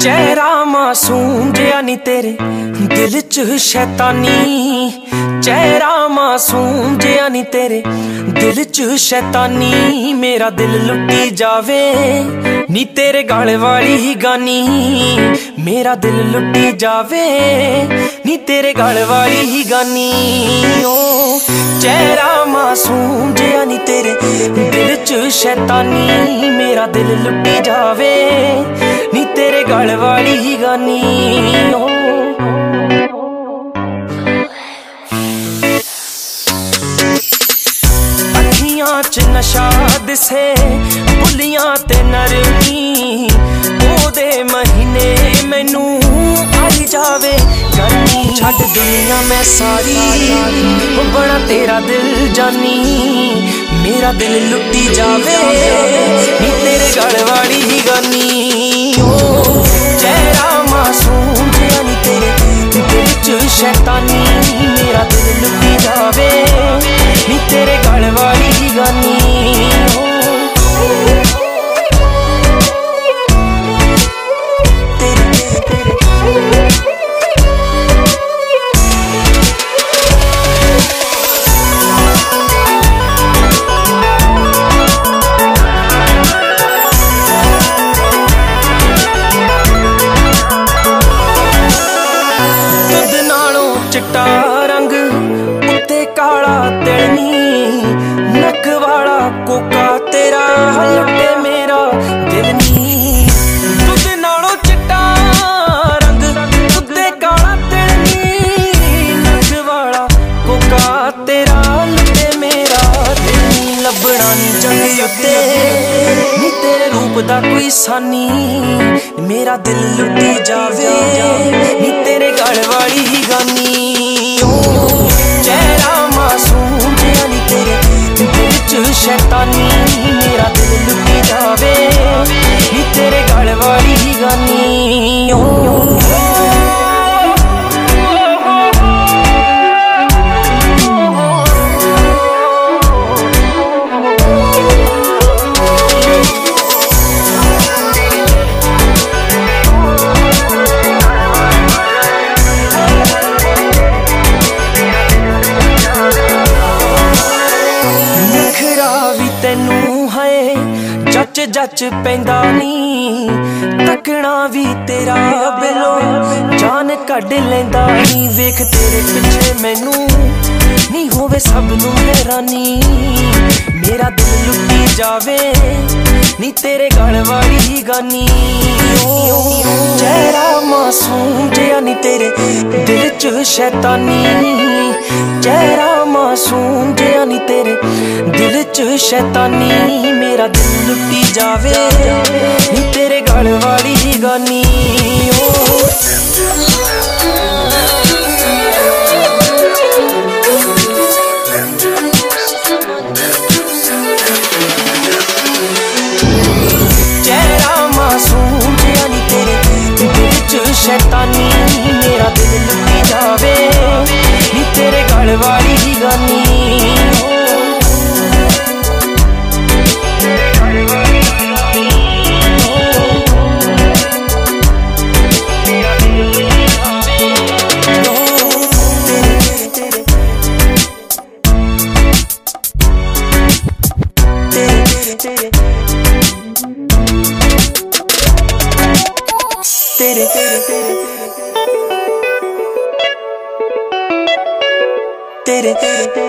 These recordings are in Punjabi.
ਚਿਹਰਾ ਮਾਸੂਮ ਜਿਆ ਨਹੀਂ ਤੇਰੇ ਦਿਲ 'ਚ ਸ਼ੈਤਾਨੀ। ਚਿਹਰਾ ਮਾਸੂਮ ਜਿਆ ਨਹੀਂ ਤੇਰੇ ਦਿਲ 'ਚ ਸ਼ੈਤਾਨੀ। ਮੇਰਾ ਦਿਲ ਲੁੱਟੀ ਜਾਵੇ, ਨੀ ਤੇਰੇ ਗਾਲ ਵਾਲੀ ਹੀ ਗਾਨੀ। ਮੇਰਾ ਦਿਲ ਲੁੱਟੀ ਜਾਵੇ, ਨੀ ਤੇਰੇ ਗਾਲ ਵਾਲੀ ਹੀ ਗਾਨੀ। ਓ ਚਿਹਰਾ ਮਾਸੂਮ ਜਿਆ ਨਹੀਂ ਤੇਰੇ ਦਿਲ 'ਚ ਸ਼ੈਤਾਨੀ। ਮੇਰਾ ਦਿਲ ਲੁੱਟੀ ਜਾਵੇ ਗਲ ਵਾਲੀ ਗਾਨੀ ਓ। ਅੱਖੀਆਂ 'ਚ ਨਸ਼ਾ ਦਿਸੇ, ਬੁੱਲੀਆਂ ਤੇ ਨਰਮੀ। ਉਹਦੇ ਮਹੀਨੇ ਮੈਨੂੰ ਆਈ ਜਾਵੇ ਗਰਮੀ ਛੱਡ ਦੁਨੀਆ ਮੈਂ ਸਾਰੀ ਉਹ ਬਣਾ ਤੇਰਾ ਦਿਲ ਜਾਨੀ। ਮੇਰਾ ਦਿਲ ਲੁੱਟੀ ਜਾਵੇ, ਨੀ ਤੇਰੇ ਗਲ ਵਾਲੀ ਗਾਨੀ। ਦਾ ਕੋਈ ਸਾਨੀ, ਮੇਰਾ ਦਿਲ ਲੁੱਟੀ ਜਾਵੇ। ਨੀ ਤੇਰੇ ਗਲ ਵਾਲੀ ਹੀ ਗਾਨੀ। ਓ, ਚਿਹਰਾ ਮਾਸੂਮ ਜਿਹਾ ਨੀ ਤੇਰੇ ਦਿਲ ਚ ਸ਼ੈਤਾਨੀ। ਜੱਚ ਪੈਂਦਾ ਨੀ ਤੱਕਣਾ ਵੀ ਤੇਰਾ ਬਿਲੋਂ। ਜਾਨ ਕੱਢ ਲੈਂਦਾ ਨੀ ਵੇਖ ਹੋਵੇ ਸਭ ਨੂੰ ਹੈਰਾਨੀ ਮੇਰਾ ਦਿਲ ਲੁੱਟੀ ਜਾਵੇ, ਨੀ ਤੇਰੇ ਗਲ ਵਾਲੀ ਗਾਨੀ। ਓ ਚਿਹਰਾ ਮਾਸੂਮ ਜਿਹਾ ਨੀ ਤੇਰੇ ਦਿਲ ਚ ਸ਼ੈਤਾਨੀ। ਚਿਹਰਾ ਮਾਸੂਮ ਜਿਹਾ ਨੀ ਤੇਰੇ ਦਿਲ ਚ ਸ਼ੈਤਾਨੀ। ਮੇਰਾ ਦਿਲ ਲੁੱਟੀ ਜਾਵੇ। ਤੇਰੇ ਗਲ ਵਾਲੀ ਹੀ ਗਾਨੀ ਤੇਰੇ ਤੇਰੇ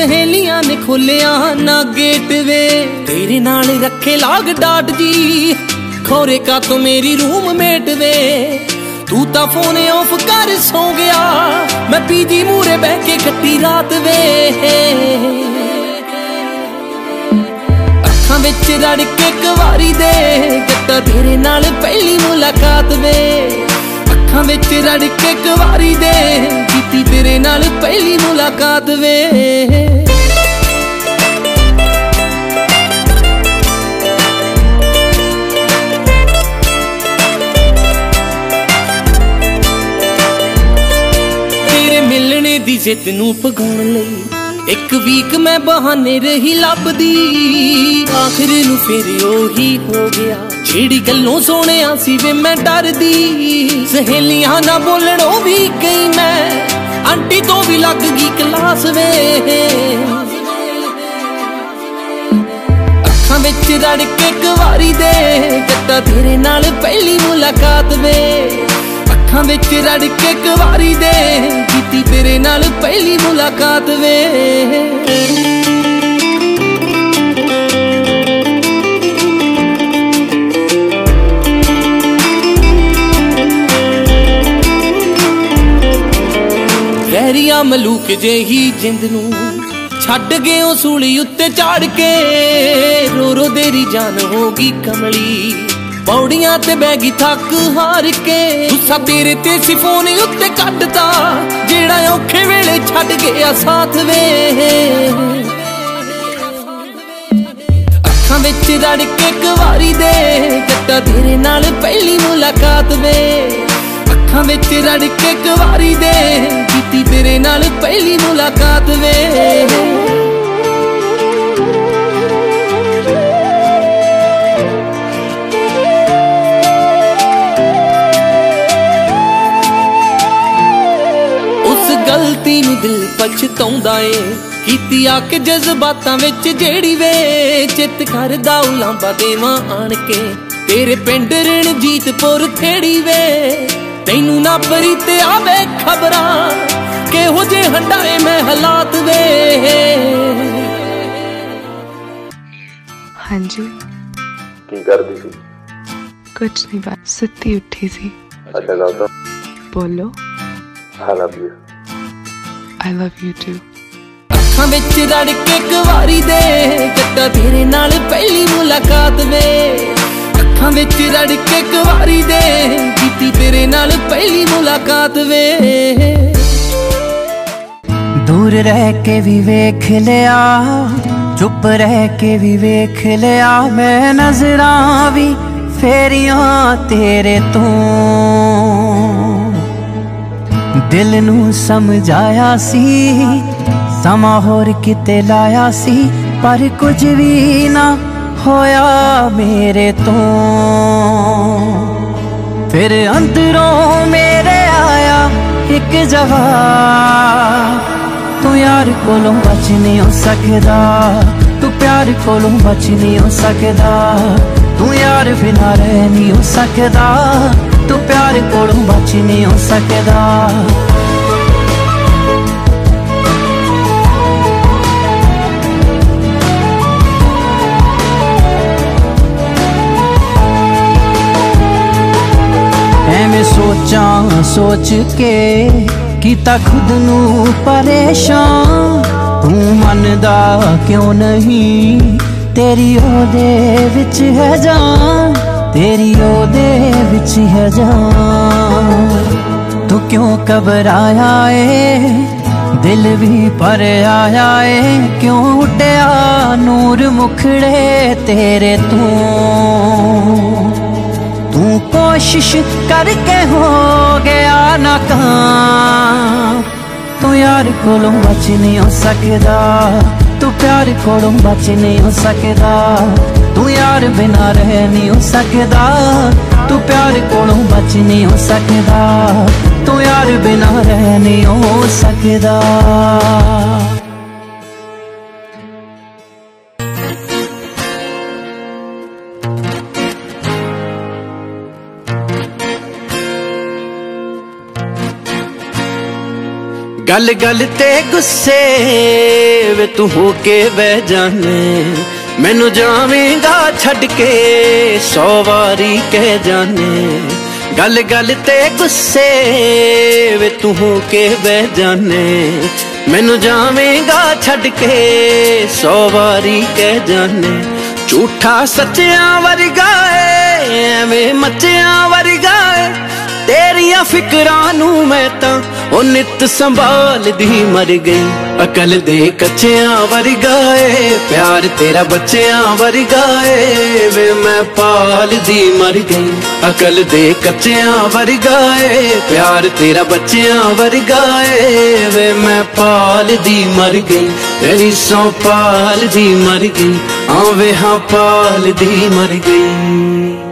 ਸਹੇਲੀਆਂ ਨੇ ਖੋਲਿਆ ਨਾ ਗੇਟ ਵੇ। ਤੇਰੇ ਨਾਲ ਰੱਖੇ ਲਾਗ ਡਾਟ ਜੀ। ਖੋਰੇ ਕਾ ਤੂੰ ਮੇਰੀ ਰੂਮ ਵੇ। ਤੂੰ ਤਾਂ ਫੋਨ ਆਫ ਕਰ ਸੌ ਗਿਆ। ਮੈਂ ਪੀਜੀ ਮੂਰੇ ਬਹਿ ਕੇ ਕੱਟੀ ਰਾਤ ਵੇ। ਅੱਖਾਂ ਵਿੱਚ ਰੜ ਕੇ ਕਵਾਰੀ ਦੇ। ਜੱਟਾ ਤੇਰੇ ਨਾਲ ਪਹਿਲੀ ਮੁਲਾਕਾਤ ਵੇ। ਅੱਖਾਂ ਵਿੱਚ ਰੜ ਕੇ ਇੱਕ ਵਾਰੀ ਦੇ, ਕੀਤੀ ਤੇਰੇ ਨਾਲ ਪਹਿਲੀ ਮੁਲਾਕਾਤ ਵੇ। ਮਿਲਣੇ ਦੀ ਜਿੱਤ ਨੂੰ ਪਗਾਉਣ ਲਈ ਇੱਕ ਵੀਕ ਮੈਂ ਬਹਾਨੇ ਰਹੀ ਲੱਭਦੀ, ਆਖਰ ਨੂੰ ਫਿਰ ਉਹੀ ਹੋ ਗਿਆ। ਜਿਹੜੀ ਗੱਲੋਂ ਸੋਹਣਿਆ ਸੀ ਵੇ ਮੈਂ ਡਰਦੀ? ਸਹੇਲੀਆਂ ਨਾ ਬੋਲਣੋਂ ਵੀ ਗਈ ਮੈਂ। ਆਂਟੀ ਤੋਂ ਵੀ ਲੱਗ ਗਈ ਕਲਾਸ ਵੇ। ਅੱਖਾਂ ਵਿੱਚ ਰੜ ਕੇ ਇੱਕ ਵਾਰੀ ਦੇ, ਜੱਟਾ ਤੇਰੇ ਨਾਲ ਪਹਿਲੀ ਮੁਲਾਕਾਤ ਵੇ। ਅੱਖਾਂ ਵਿੱਚ ਰੜ ਕੇ ਇੱਕ ਵਾਰੀ ਦੇ ਕੀਤੀ ਤੇਰੇ ਨਾਲ ਪਹਿਲੀ ਮੁਲਾਕਾਤ ਵੇ। ਵੈਰੀਆ ਮਲੂਕ ਜਿਹੀ ਜਿੰਦ ਨੂੰ ਛੱਡ ਗਏ ਉਹ ਸੂਲੀ ਉੱਤੇ ਚੜ ਕੇ। ਰੋ ਰੋ ਦੇਰੀ ਜਾਨ ਹੋ ਕਮਲੀ। ਪੌੜੀਆਂ ਤੇ ਬਹਿ ਗਈ ਥੱਕ ਹਾਰ ਕੇ। ਗੁੱਸਾ ਤੇਰੇ ਤੇ ਸੀ ਉੱਤੇ ਕੱਢਤਾ ਜਿਹੜਾ ਔਖੇ ਵੇਲੇ ਛੱਡ ਗਿਆ ਸਾਥ ਵੇ। ਅੱਖਾਂ ਵਿੱਚ ਰੜ ਕੇ ਇੱਕ ਵਾਰੀ ਦੇ। ਜੱਟਾ ਤੇਰੇ ਨਾਲ ਪਹਿਲੀ ਮੁਲਾਕਾਤ ਵੇ। ਅੱਖਾਂ ਵਿੱਚ ਰੜ ਕੇ ਕੁਵਾਰੀ ਦੇ, ਕੀਤੀ ਤੇਰੇ ਨਾਲ ਪਹਿਲੀ ਮੁਲਾਕਾਤ ਵੇ। ਉਸ ਗਲਤੀ ਨੂੰ ਦਿਲ ਪਛਤਾਉਂਦਾ ਏ, ਕੀਤੀ ਆ ਕੇ ਜਜ਼ਬਾਤਾਂ ਵਿੱਚ ਜਿਹੜੀ ਵੇ। ਚਿੱਤ ਕਰਦਾ ਉਲਾਂਬਾ ਦੇਵਾਂ ਆਣ ਕੇ, ਤੇਰੇ ਪਿੰਡ ਰਣਜੀਤਪੁਰ ਖੇੜੀ ਵੇ। ਤੈਨੂੰ ਨਾ ਪਰੀ ਤੇ ਆਵੇ ਖਬਰਾਂ ਕਿਹੋ ਜੇ ਹੰਡਾਏ ਮੈਂ ਹਾਲਾਤ ਵੇ ਹਾਂਜੀ। ਕੀ ਕਰਦੀ ਸੀ? ਕੁਛ ਨਹੀਂ ਬਸ ਸੁੱਤੀ ਉੱਠੀ ਸੀ। ਅੱਛਾ ਗੱਲ ਤਾਂ ਬੋਲੋ। I love you I love you too ਅੱਖਾਂ ਵਿੱਚ ਰੜ ਕੇ ਇੱਕ ਵਾਰੀ ਦੇ ਜੱਟਾ ਤੇਰੇ ਨਾਲ ਪਹਿਲੀ ਮੁਲਾਕਾਤ ਵੇ। ਅੱਖਾਂ ਵਿੱਚ ਰੜ ਕੇ ਇੱਕ ਦੇ ਕੀਤੀ ਤੇਰੇ ਨਾਲ ਪਹਿਲੀ ਮੁਲਾਕਾਤ ਵੇ। ਦੂਰ ਰਹਿ ਕੇ ਵੀ ਵੇਖ ਲਿਆ, ਚੁੱਪ ਰਹਿ ਕੇ ਵੀ ਵੇਖ ਲਿਆ ਮੈਂ ਨਜ਼ਰਾਂ ਵੀ ਫੇਰੀਆਂ ਤੇਰੇ ਤੋਂ। ਦਿਲ ਨੂੰ ਸਮਝਾਇਆ ਸੀ, ਸਮਾਂ ਹੋਰ ਕਿਤੇ ਲਾਇਆ ਸੀ, ਪਰ ਕੁਝ ਵੀ ਨਾ ਹੋਇਆ ਮੇਰੇ ਤੋਂ। ਫਿਰ ਅੰਦਰੋਂ ਮੇਰੇ ਆਇਆ ਇੱਕ ਜਵਾਬ। ਤੂੰ ਯਾਰ ਕੋਲੋਂ ਬਚ ਨਹੀਂ ਹੋ ਸਕਦਾ। ਤੂੰ ਪਿਆਰ ਕੋਲੋਂ ਬਚ ਨਹੀਂ ਹੋ ਸਕਦਾ। ਤੂੰ ਯਾਰ ਬਿਨਾਂ ਰਹਿ ਨਹੀਂ ਹੋ ਸਕਦਾ। ਤੂੰ ਪਿਆਰ ਕੋਲੋਂ ਬਚ ਨਹੀਂ ਹੋ ਸਕਦਾ। ਐਵੇਂ ਸੋਚ ਕੇ ਕੀਤਾ ਖੁਦ ਨੂੰ ਪਰੇਸ਼ਾਨ। ਤੂੰ ਮੰਨਦਾ ਕਿਉਂ ਨਹੀਂ? ਤੇਰੀ ਉਹਦੇ ਵਿੱਚ ਹੈ ਜਾਨ। ਤੇਰੀ ਉਹਦੇ ਵਿੱਚ ਹੈ ਜਾਨ। ਤੂੰ ਕਿਉਂ ਘਬਰਾਇਆ ਏ? ਦਿਲ ਵੀ ਪਰ ਆਇਆ ਏ। ਕਿਉਂ ਉੱਡਿਆ ਨੂਰ ਮੁਖੜੇ ਤੇਰੇ ਤੂੰ? ਤੂੰ ਕੋਸ਼ਿਸ਼ ਕਰਕੇ ਹੋ ਗਿਆ ਨਾਕਾਮ ਤੂੰ ਯਾਰ ਕੋਲੋਂ ਬਚ ਨਹੀਂ ਹੋ ਸਕਦਾ। ਤੂੰ ਪਿਆਰ ਕੋਲੋਂ ਬਚ ਨਹੀਂ ਹੋ ਸਕਦਾ। ਤੂੰ ਯਾਰ ਬਿਨਾਂ ਰਹਿ ਨਹੀਂ ਹੋ ਸਕਦਾ। ਤੂੰ ਪਿਆਰ ਕੋਲੋਂ ਬਚ ਨਹੀਂ ਹੋ ਸਕਦਾ। ਤੂੰ ਯਾਰ ਬਿਨਾਂ ਰਹਿ ਨਹੀਂ ਹੋ ਸਕਦਾ। ਗੱਲ ਗੱਲ ਤੇ ਗੁੱਸੇ ਵੇ ਤੂੰ ਹੋ ਕੇ ਬਹਿ ਜਾਣੇ ਮੈਨੂੰ ਜਾਵੇਂਗਾ ਛੱਡ ਕੇ, ਸੌ ਵਾਰੀ ਕਹਿ ਜਾਣੇ ਗੱਲ ਗੱਲ ਤੇ ਗੁੱਸੇ ਵੇ ਤੂੰ ਹੋ ਕੇ ਬਹਿ ਜਾਣੇ ਮੈਨੂੰ ਜਾਵੇਂਗਾ ਛੱਡ ਕੇ, ਸੌ ਵਾਰੀ ਕਹਿ ਜਾਣੇ ਝੂਠਾ ਸੱਚਿਆਂ ਵਰਗਾ ਏ, ਐਵੇਂ ਮੱਚਿਆਂ ਵਰਗਾ ਏ। ਤੇਰੀਆਂ ਫਿਕਰਾਂ ਨੂੰ ਮੈਂ ਤਾਂ ਉਹ ਨਿਤ ਸੰਭਾਲਦੀ ਮਰ ਗਈ। ਅਕਲ ਦੇ ਕੱਚਿਆਂ ਵਰਗਾ ਏ, ਪਿਆਰ ਤੇਰਾ ਬੱਚਿਆਂ ਵਰਗਾ ਏ, ਵੇ ਮੈਂ ਪਾਲਦੀ ਮਰ ਗਈ। ਅਕਲ ਦੇ ਕੱਚਿਆਂ ਵਰਗਾ ਏ, ਪਿਆਰ ਤੇਰਾ ਬੱਚਿਆਂ ਵਰਗਾ ਏ, ਵੇ ਮੈਂ ਪਾਲਦੀ ਮਰ ਗਈ। ਤੇਰੀ ਸੌ ਪਾਲਦੀ ਮਰ ਗਈ, ਆਵੇ ਹਾਂ ਪਾਲਦੀ ਮਰ ਗਈ।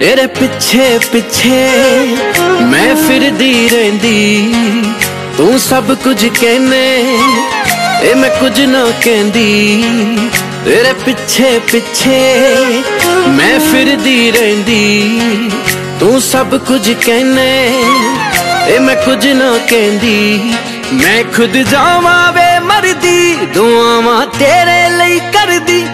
ਤੇਰੇ ਪਿੱਛੇ ਪਿੱਛੇ ਮੈਂ ਫਿਰਦੀ ਰਹਿੰਦੀ। ਤੂੰ ਸਭ ਕੁਝ ਕਹਿਨੇ ਏ ਮੈਂ ਕੁਝ ਨਾ ਕਹਿੰਦੀ। ਤੇਰੇ ਪਿੱਛੇ ਪਿੱਛੇ ਮੈਂ ਫਿਰਦੀ ਰਹਿੰਦੀ। ਤੂੰ ਸਭ ਕੁਝ ਕਹਿਨੇ ਇਹ ਮੈਂ ਕੁਝ ਨਾ ਕਹਿੰਦੀ। ਮੈਂ ਖੁਦ ਜਾਵਾਂ ਵੇ ਮਰਦੀ, ਦੁਆਵਾਂ ਤੇਰੇ ਲਈ ਕਰਦੀ।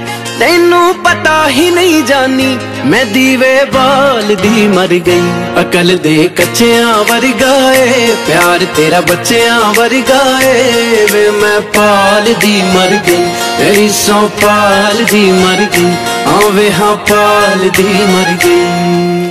ਤੈਨੂੰ ਪਤਾ ਹੀ ਨਹੀਂ ਜਾਨੀ, ਮੈਂ ਦੀਵੇ ਬਾਲਦੀ ਮਰ ਗਈ। ਅਕਲ ਦੇ ਕੱਚਿਆਂ ਵਰਗਾ ਏ, ਪਿਆਰ ਤੇਰਾ ਬੱਚਿਆਂ ਵਰਗਾ ਏ। ਵੇ ਮੈਂ ਪਾਲਦੀ ਮਰ ਗਈ, ਤੇਰੀ ਸੋ ਪਾਲ ਦੀ ਮਰ ਗਈ, ਆਵੇ ਹਾਂ ਪਾਲਦੀ ਮਰ ਗਈ।